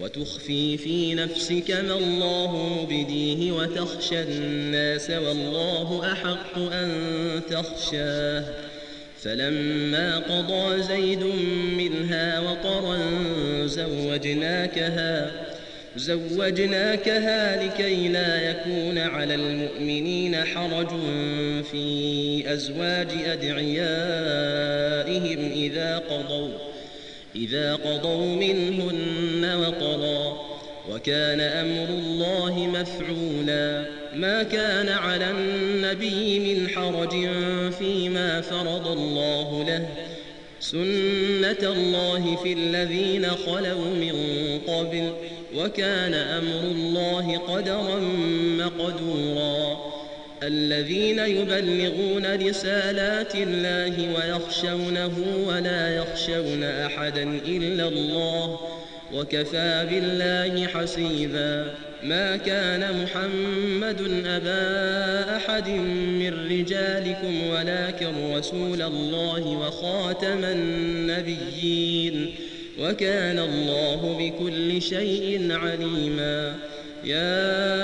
وتخفي في نفسك ما الله مبديه وتخشى الناس والله أحق أن تخشاه. فلما قضى زيد منها وطرا زوجناكها زوجناكها لكي لا يكون على المؤمنين حرج في أزواج أدعيائهم إذا قضوا. إذا قضوا منهن وطرا وكان أمر الله مفعولا. ما كان على النبي من حرج فيما فرض الله له. سنة الله في الذين خلوا من قبل وكان أمر الله قدرا مقدورا. الذين يبلغون رسالات الله ويخشونه ولا يخشون أحدا إلا الله وكفى بالله حسيبا. ما كان محمد أبا أحد من رجالكم ولكن رسول الله وخاتم النبيين وكان الله بكل شيء عليما. يا